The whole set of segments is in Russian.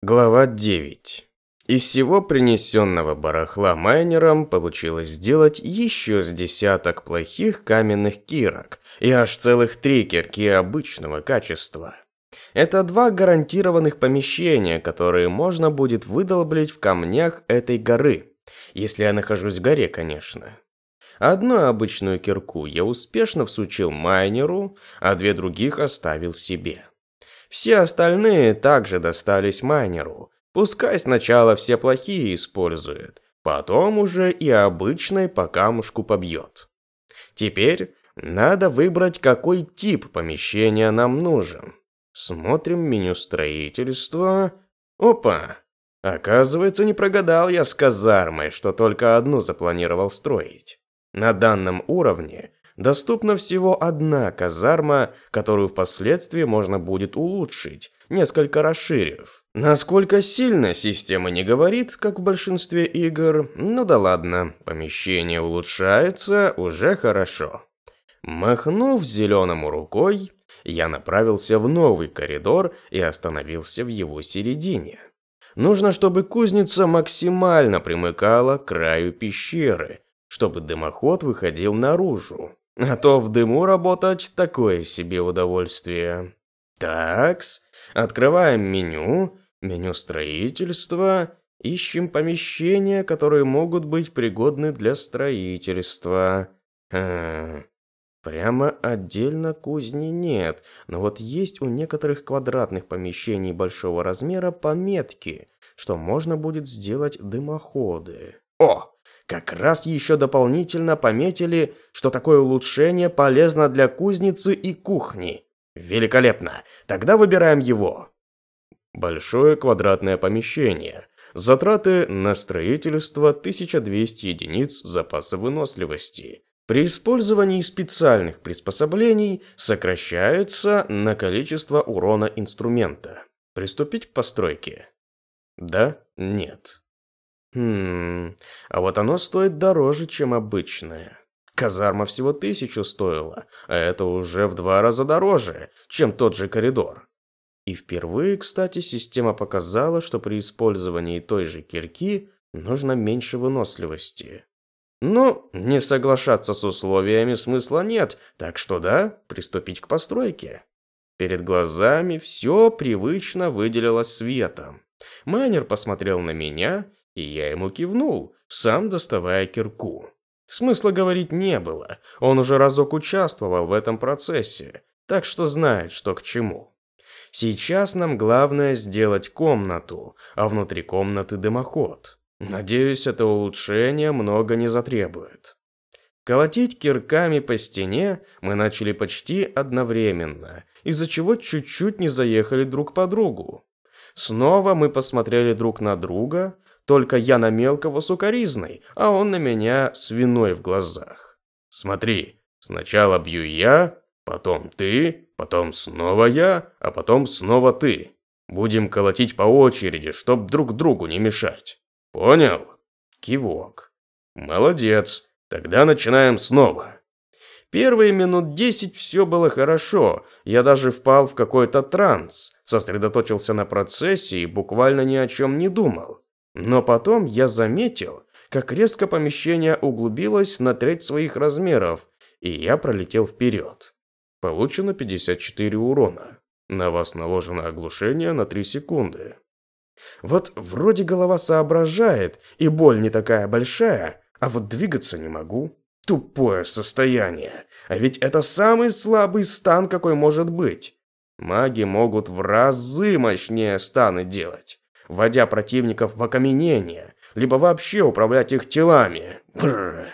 Глава 9. Из всего принесенного барахла майнером получилось сделать еще с десяток плохих каменных кирок и аж целых три кирки обычного качества. Это два гарантированных помещения, которые можно будет выдолблить в камнях этой горы, если я нахожусь в горе, конечно. Одну обычную кирку я успешно всучил майнеру, а две других оставил себе. Все остальные также достались майнеру. Пускай сначала все плохие использует, потом уже и обычной по камушку побьет. Теперь надо выбрать, какой тип помещения нам нужен. Смотрим меню строительства. Опа! Оказывается, не прогадал я с казармой, что только одну запланировал строить. На данном уровне доступна всего одна казарма, которую впоследствии можно будет улучшить, несколько расширив. Насколько сильно система не говорит, как в большинстве игр, ну да ладно, помещение улучшается, уже хорошо. Махнув зеленому рукой, я направился в новый коридор и остановился в его середине. Нужно, чтобы кузница максимально примыкала к краю пещеры, чтобы дымоход выходил наружу. А то в дыму работать такое себе удовольствие. Такс, открываем меню, меню строительства, ищем помещения, которые могут быть пригодны для строительства. А, прямо отдельно кузни нет, но вот есть у некоторых квадратных помещений большого размера пометки, что можно будет сделать дымоходы. О, как раз еще дополнительно пометили, что такое улучшение полезно для кузницы и кухни. Великолепно. Тогда выбираем его. Большое квадратное помещение. Затраты на строительство 1200 единиц запаса выносливости. При использовании специальных приспособлений сокращается на количество урона инструмента. Приступить к постройке? Да? Нет. Хм, а вот оно стоит дороже, чем обычное. Казарма всего тысячу стоила, а это уже в два раза дороже, чем тот же коридор. И впервые, кстати, система показала, что при использовании той же кирки нужно меньше выносливости. Ну, не соглашаться с условиями смысла нет, так что да, приступить к постройке. Перед глазами все привычно выделилось светом. Майнер посмотрел на меня и я ему кивнул, сам доставая кирку. Смысла говорить не было, он уже разок участвовал в этом процессе, так что знает, что к чему. Сейчас нам главное сделать комнату, а внутри комнаты дымоход. Надеюсь, это улучшение много не затребует. Колотить кирками по стене мы начали почти одновременно, из-за чего чуть-чуть не заехали друг по другу. Снова мы посмотрели друг на друга, только я на мелкого сукоризной, а он на меня свиной в глазах. Смотри, сначала бью я, потом ты, потом снова я, а потом снова ты. Будем колотить по очереди, чтоб друг другу не мешать. Понял? Кивок. Молодец. Тогда начинаем снова. Первые минут десять все было хорошо. Я даже впал в какой-то транс, сосредоточился на процессе и буквально ни о чем не думал. Но потом я заметил, как резко помещение углубилось на треть своих размеров, и я пролетел вперед. Получено 54 урона. На вас наложено оглушение на 3 секунды. Вот вроде голова соображает, и боль не такая большая, а вот двигаться не могу. Тупое состояние. А ведь это самый слабый стан, какой может быть. Маги могут в разы мощнее станы делать вводя противников в окаменение, либо вообще управлять их телами. Бррр.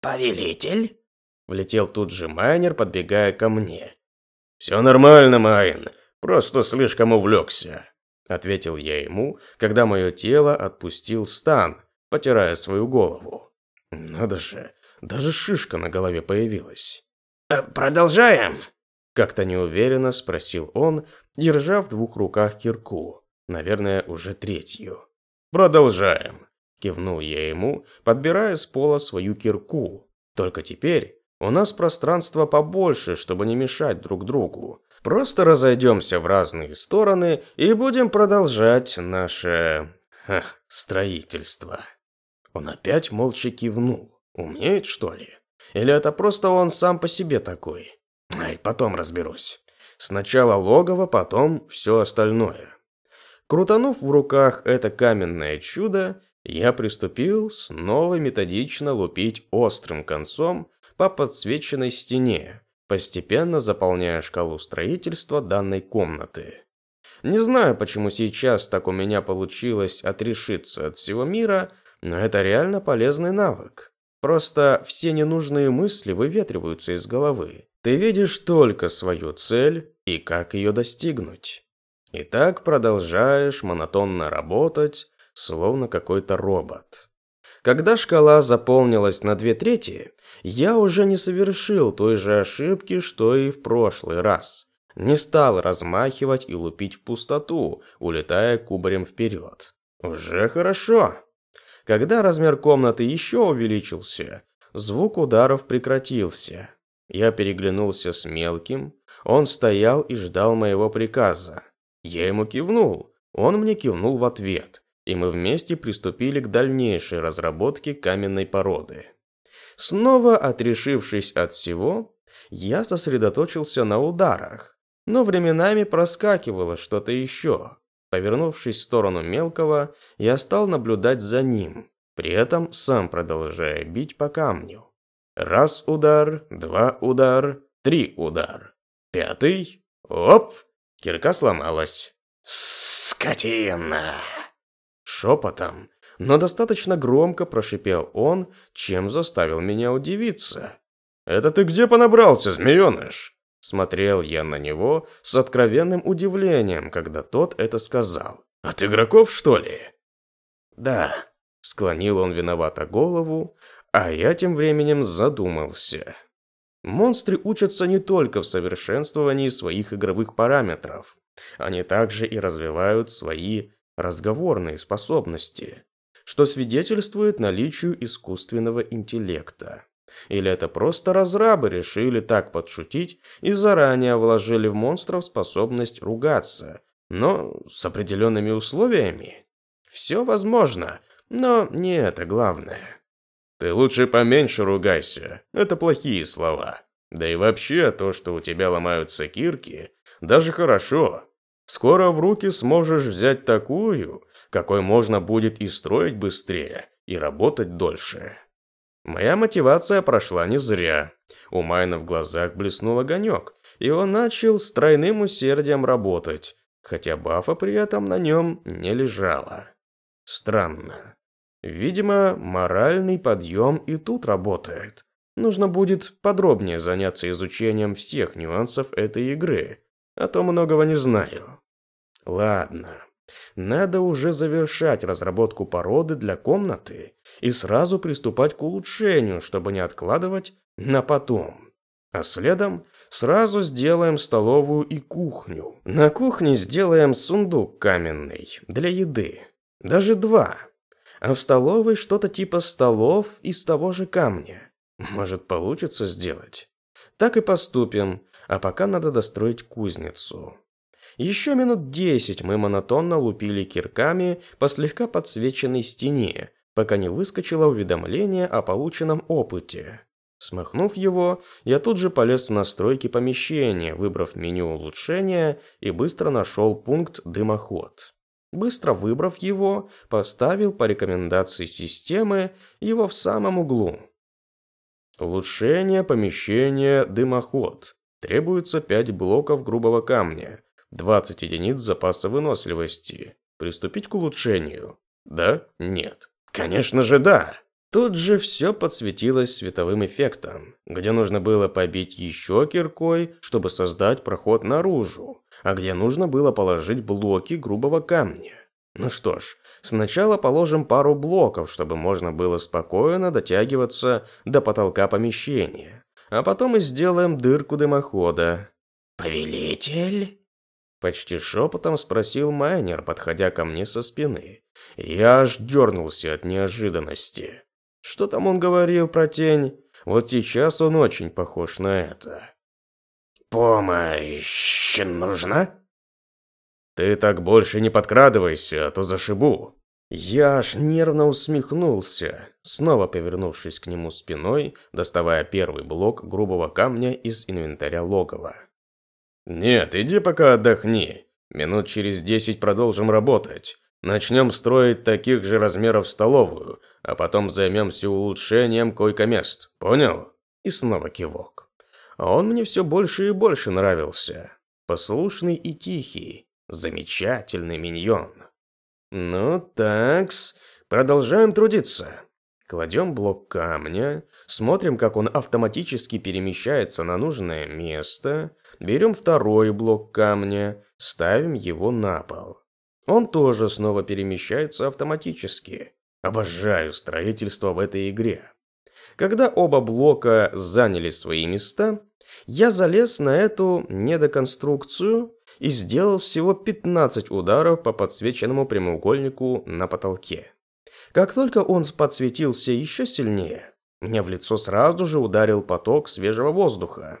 «Повелитель?» — влетел тут же майнер, подбегая ко мне. «Все нормально, Майн, просто слишком увлекся», — ответил я ему, когда мое тело отпустил стан, потирая свою голову. Надо же, даже шишка на голове появилась. «Э, «Продолжаем?» Как-то неуверенно спросил он, держа в двух руках кирку. Наверное, уже третью. «Продолжаем», – кивнул я ему, подбирая с пола свою кирку. «Только теперь у нас пространство побольше, чтобы не мешать друг другу. Просто разойдемся в разные стороны и будем продолжать наше... Ха, строительство. Он опять молча кивнул. Умеет, что ли? Или это просто он сам по себе такой? Ай, потом разберусь. Сначала логово, потом все остальное. Крутанув в руках это каменное чудо, я приступил снова методично лупить острым концом по подсвеченной стене, постепенно заполняя шкалу строительства данной комнаты. Не знаю, почему сейчас так у меня получилось отрешиться от всего мира, но это реально полезный навык. Просто все ненужные мысли выветриваются из головы. Ты видишь только свою цель и как ее достигнуть. И так продолжаешь монотонно работать, словно какой-то робот. Когда шкала заполнилась на две трети, я уже не совершил той же ошибки, что и в прошлый раз. Не стал размахивать и лупить в пустоту, улетая кубарем вперед. Уже хорошо. Когда размер комнаты еще увеличился, звук ударов прекратился. Я переглянулся с мелким, он стоял и ждал моего приказа. Я ему кивнул, он мне кивнул в ответ, и мы вместе приступили к дальнейшей разработке каменной породы. Снова отрешившись от всего, я сосредоточился на ударах, но временами проскакивало что-то еще. Повернувшись в сторону мелкого, я стал наблюдать за ним, при этом сам продолжая бить по камню. Раз удар, два удар, три удар. Пятый. Оп! Кирка сломалась. «Скотина!» Шепотом, но достаточно громко прошипел он, чем заставил меня удивиться. «Это ты где понабрался, змееныш?» Смотрел я на него с откровенным удивлением, когда тот это сказал. «От игроков, что ли?» «Да», — склонил он виновато голову, а я тем временем задумался. Монстры учатся не только в совершенствовании своих игровых параметров. Они также и развивают свои разговорные способности, что свидетельствует наличию искусственного интеллекта. Или это просто разрабы решили так подшутить и заранее вложили в монстров способность ругаться, но с определенными условиями? Все возможно, но не это главное. Ты лучше поменьше ругайся, это плохие слова. Да и вообще, то, что у тебя ломаются кирки, даже хорошо. Скоро в руки сможешь взять такую, какой можно будет и строить быстрее, и работать дольше. Моя мотивация прошла не зря. У Майна в глазах блеснул огонек, и он начал с тройным усердием работать, хотя бафа при этом на нем не лежала. Странно. Видимо, моральный подъем и тут работает. Нужно будет подробнее заняться изучением всех нюансов этой игры, а то многого не знаю. Ладно, надо уже завершать разработку породы для комнаты и сразу приступать к улучшению, чтобы не откладывать на потом. А следом сразу сделаем столовую и кухню. На кухне сделаем сундук каменный для еды. Даже два. А в столовой что-то типа столов из того же камня. Может, получится сделать? Так и поступим, а пока надо достроить кузницу. Еще минут десять мы монотонно лупили кирками по слегка подсвеченной стене, пока не выскочило уведомление о полученном опыте. Смахнув его, я тут же полез в настройки помещения, выбрав меню улучшения и быстро нашел пункт «Дымоход». Быстро выбрав его, поставил по рекомендации системы его в самом углу. Улучшение помещения «Дымоход». Требуется 5 блоков грубого камня, 20 единиц запаса выносливости. Приступить к улучшению? Да? Нет. Конечно же да. Тут же все подсветилось световым эффектом, где нужно было побить еще киркой, чтобы создать проход наружу, а где нужно было положить блоки грубого камня. Ну что ж, сначала положим пару блоков, чтобы можно было спокойно дотягиваться до потолка помещения, а потом и сделаем дырку дымохода. «Повелитель?» Почти шепотом спросил майнер, подходя ко мне со спины. Я аж дернулся от неожиданности. Что там он говорил про тень? Вот сейчас он очень похож на это. помощь нужна?» «Ты так больше не подкрадывайся, а то зашибу». Я аж нервно усмехнулся, снова повернувшись к нему спиной, доставая первый блок грубого камня из инвентаря логова. «Нет, иди пока отдохни. Минут через десять продолжим работать. Начнем строить таких же размеров столовую, а потом займемся улучшением койко-мест. Понял?» И снова кивок. А он мне все больше и больше нравился. Послушный и тихий. Замечательный миньон. Ну, такс, продолжаем трудиться. Кладем блок камня, смотрим, как он автоматически перемещается на нужное место, берем второй блок камня, ставим его на пол. Он тоже снова перемещается автоматически. Обожаю строительство в этой игре. Когда оба блока заняли свои места, я залез на эту недоконструкцию и сделал всего 15 ударов по подсвеченному прямоугольнику на потолке. Как только он подсветился еще сильнее, мне в лицо сразу же ударил поток свежего воздуха.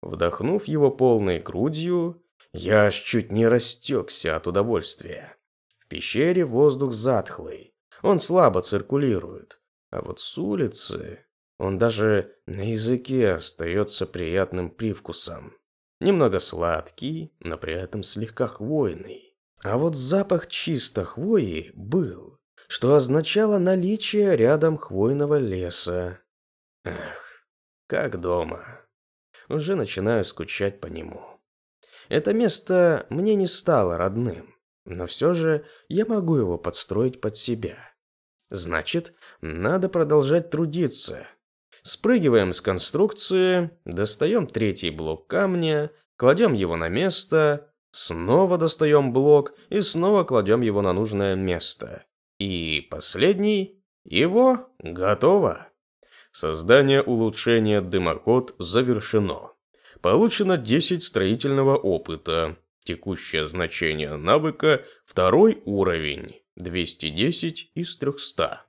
Вдохнув его полной грудью, я аж чуть не растекся от удовольствия. В пещере воздух затхлый, он слабо циркулирует, а вот с улицы он даже на языке остается приятным привкусом. Немного сладкий, но при этом слегка хвойный. А вот запах чисто хвои был, что означало наличие рядом хвойного леса. Эх, как дома. Уже начинаю скучать по нему. Это место мне не стало родным, но все же я могу его подстроить под себя. Значит, надо продолжать трудиться, Спрыгиваем с конструкции, достаем третий блок камня, кладем его на место, снова достаем блок и снова кладем его на нужное место. И последний, его готово. Создание улучшения дымоход завершено. Получено 10 строительного опыта. Текущее значение навыка второй уровень, 210 из 300.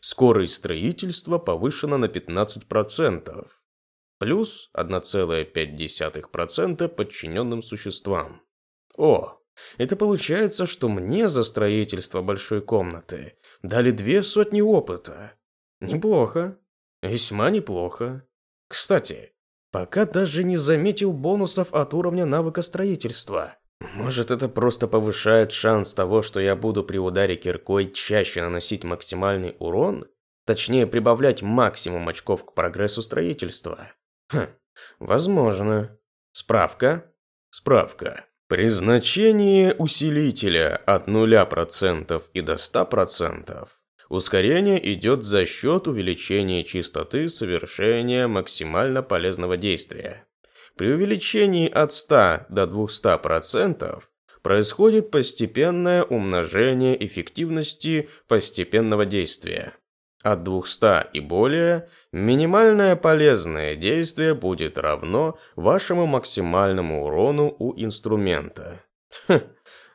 Скорость строительства повышена на 15%, плюс 1,5% подчиненным существам. О, это получается, что мне за строительство большой комнаты дали две сотни опыта. Неплохо. Весьма неплохо. Кстати, пока даже не заметил бонусов от уровня навыка строительства. Может, это просто повышает шанс того, что я буду при ударе киркой чаще наносить максимальный урон? Точнее, прибавлять максимум очков к прогрессу строительства? Хм, возможно. Справка? Справка. При значении усилителя от 0% и до 100% ускорение идет за счет увеличения частоты совершения максимально полезного действия. При увеличении от 100 до 200% происходит постепенное умножение эффективности постепенного действия. От 200 и более минимальное полезное действие будет равно вашему максимальному урону у инструмента. Хм,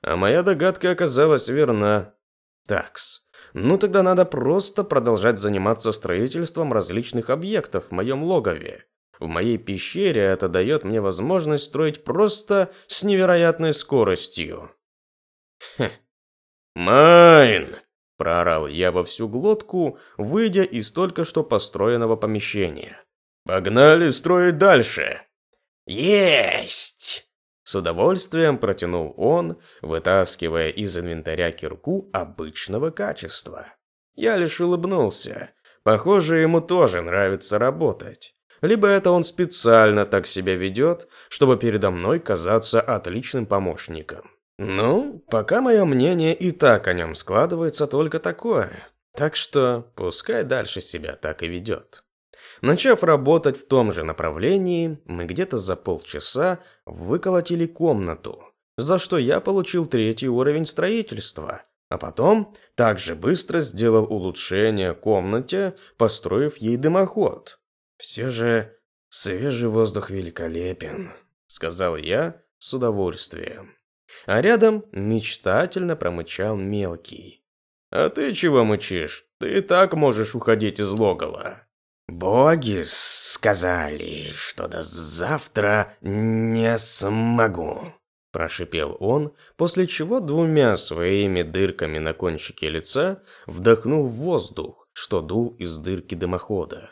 а моя догадка оказалась верна. Такс. Ну тогда надо просто продолжать заниматься строительством различных объектов в моем логове. В моей пещере это дает мне возможность строить просто с невероятной скоростью. «Майн!» – проорал я во всю глотку, выйдя из только что построенного помещения. «Погнали строить дальше!» «Есть!» С удовольствием протянул он, вытаскивая из инвентаря кирку обычного качества. Я лишь улыбнулся. Похоже, ему тоже нравится работать либо это он специально так себя ведет, чтобы передо мной казаться отличным помощником. Ну, пока мое мнение и так о нем складывается только такое. Так что пускай дальше себя так и ведет. Начав работать в том же направлении, мы где-то за полчаса выколотили комнату, за что я получил третий уровень строительства, а потом также быстро сделал улучшение комнате, построив ей дымоход. «Все же свежий воздух великолепен», — сказал я с удовольствием. А рядом мечтательно промычал мелкий. «А ты чего мычишь? Ты и так можешь уходить из логова». Боги сказали, что до завтра не смогу. Прошипел он, после чего двумя своими дырками на кончике лица вдохнул воздух, что дул из дырки дымохода.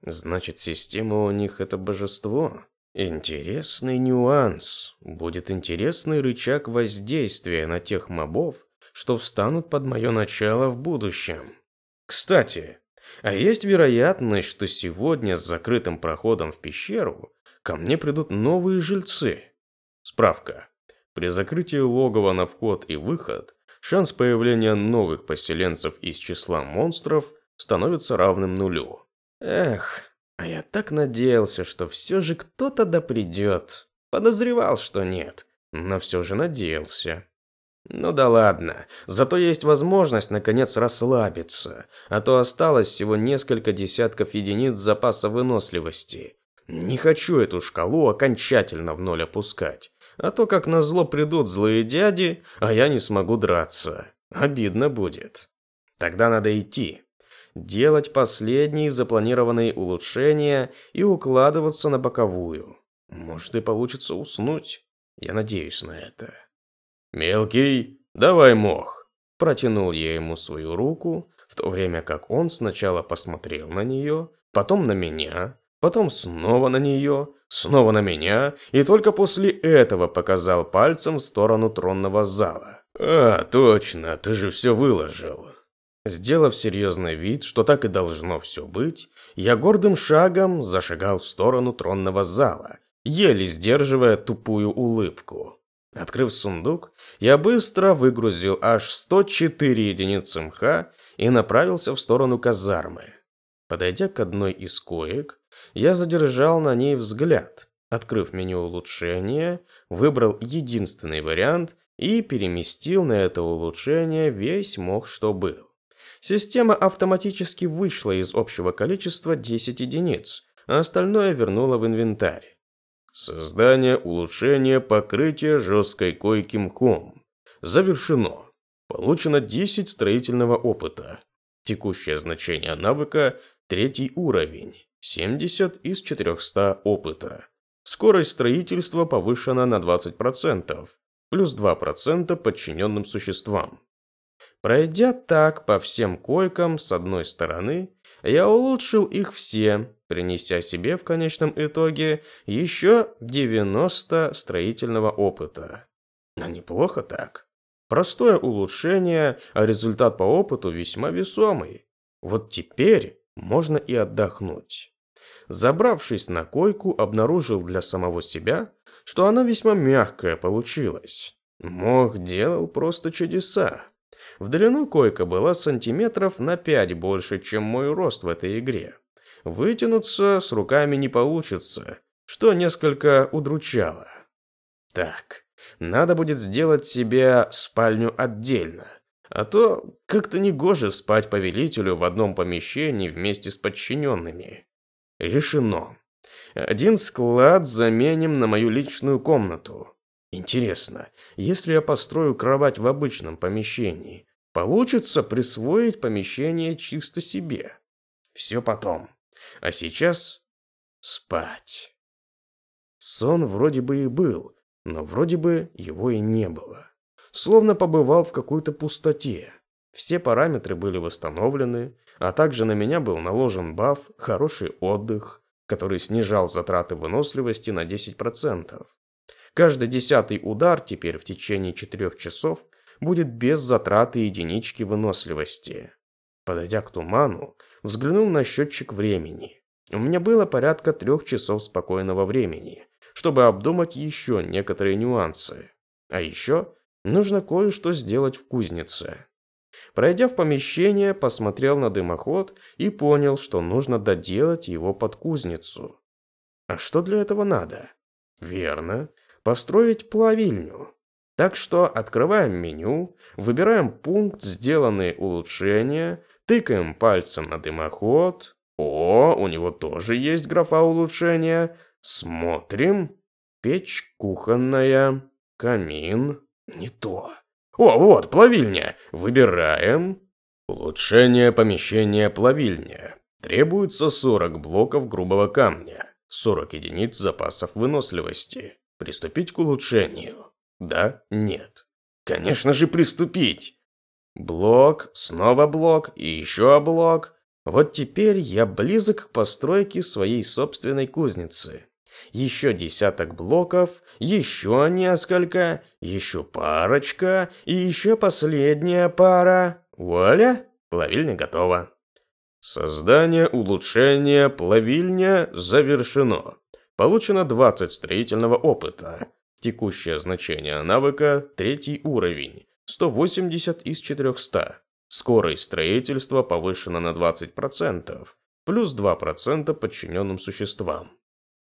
Значит, система у них это божество? Интересный нюанс. Будет интересный рычаг воздействия на тех мобов, что встанут под мое начало в будущем. Кстати, а есть вероятность, что сегодня с закрытым проходом в пещеру ко мне придут новые жильцы. Справка. При закрытии логова на вход и выход шанс появления новых поселенцев из числа монстров становится равным нулю. Эх, а я так надеялся, что все же кто-то да придет. Подозревал, что нет, но все же надеялся. Ну да ладно, зато есть возможность наконец расслабиться, а то осталось всего несколько десятков единиц запаса выносливости. Не хочу эту шкалу окончательно в ноль опускать, а то как назло придут злые дяди, а я не смогу драться. Обидно будет. Тогда надо идти. Делать последние запланированные улучшения и укладываться на боковую. Может и получится уснуть. Я надеюсь на это. «Мелкий, давай мох!» Протянул я ему свою руку, в то время как он сначала посмотрел на нее, потом на меня, потом снова на нее, снова на меня, и только после этого показал пальцем в сторону тронного зала. «А, точно, ты же все выложил!» Сделав серьезный вид, что так и должно все быть, я гордым шагом зашагал в сторону тронного зала, еле сдерживая тупую улыбку. Открыв сундук, я быстро выгрузил аж 104 единицы мха и направился в сторону казармы. Подойдя к одной из коек, я задержал на ней взгляд, открыв меню улучшения, выбрал единственный вариант и переместил на это улучшение весь мох, что был. Система автоматически вышла из общего количества 10 единиц, а остальное вернула в инвентарь. Создание улучшения покрытия жесткой койки мхом. Завершено. Получено 10 строительного опыта. Текущее значение навыка – третий уровень. 70 из 400 опыта. Скорость строительства повышена на 20%, плюс 2% подчиненным существам. Пройдя так по всем койкам с одной стороны, я улучшил их все, принеся себе в конечном итоге еще 90 строительного опыта. А неплохо так. Простое улучшение, а результат по опыту весьма весомый. Вот теперь можно и отдохнуть. Забравшись на койку, обнаружил для самого себя, что она весьма мягкая получилась. Мох делал просто чудеса. В длину койка была сантиметров на пять больше, чем мой рост в этой игре. Вытянуться с руками не получится, что несколько удручало. Так, надо будет сделать себе спальню отдельно. А то как-то негоже спать повелителю в одном помещении вместе с подчиненными. Решено. Один склад заменим на мою личную комнату. Интересно, если я построю кровать в обычном помещении, получится присвоить помещение чисто себе? Все потом. А сейчас спать. Сон вроде бы и был, но вроде бы его и не было. Словно побывал в какой-то пустоте. Все параметры были восстановлены, а также на меня был наложен баф «Хороший отдых», который снижал затраты выносливости на 10%. Каждый десятый удар теперь в течение четырех часов будет без затраты единички выносливости. Подойдя к туману, взглянул на счетчик времени. У меня было порядка трех часов спокойного времени, чтобы обдумать еще некоторые нюансы. А еще нужно кое-что сделать в кузнице. Пройдя в помещение, посмотрел на дымоход и понял, что нужно доделать его под кузницу. А что для этого надо? Верно, построить плавильню. Так что открываем меню, выбираем пункт «Сделанные улучшения», тыкаем пальцем на дымоход. О, у него тоже есть графа улучшения. Смотрим. Печь кухонная, камин. Не то. О, вот, плавильня. Выбираем. Улучшение помещения плавильня. Требуется 40 блоков грубого камня, 40 единиц запасов выносливости. Приступить к улучшению. Да, нет. Конечно же приступить. Блок, снова блок и еще блок. Вот теперь я близок к постройке своей собственной кузницы. Еще десяток блоков, еще несколько, еще парочка и еще последняя пара. Вуаля, плавильня готова. Создание, улучшение, плавильня завершено. Получено 20 строительного опыта. Текущее значение навыка – третий уровень, 180 из 400. Скорость строительства повышена на 20%, плюс 2% подчиненным существам.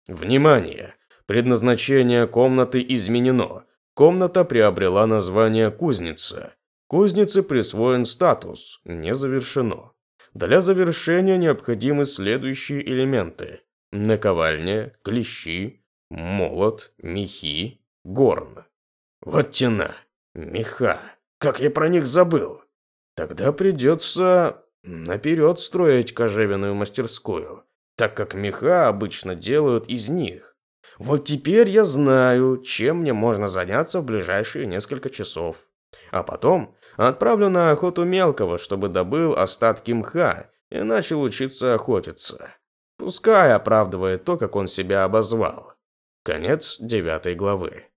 Внимание! Предназначение комнаты изменено. Комната приобрела название «Кузница». Кузнице присвоен статус «Не завершено». Для завершения необходимы следующие элементы. Наковальня, клещи, молот, мехи, горн. Вот тена, меха. Как я про них забыл. Тогда придется наперед строить кожевенную мастерскую так как меха обычно делают из них. Вот теперь я знаю, чем мне можно заняться в ближайшие несколько часов. А потом отправлю на охоту мелкого, чтобы добыл остатки мха и начал учиться охотиться. Пускай оправдывает то, как он себя обозвал. Конец девятой главы.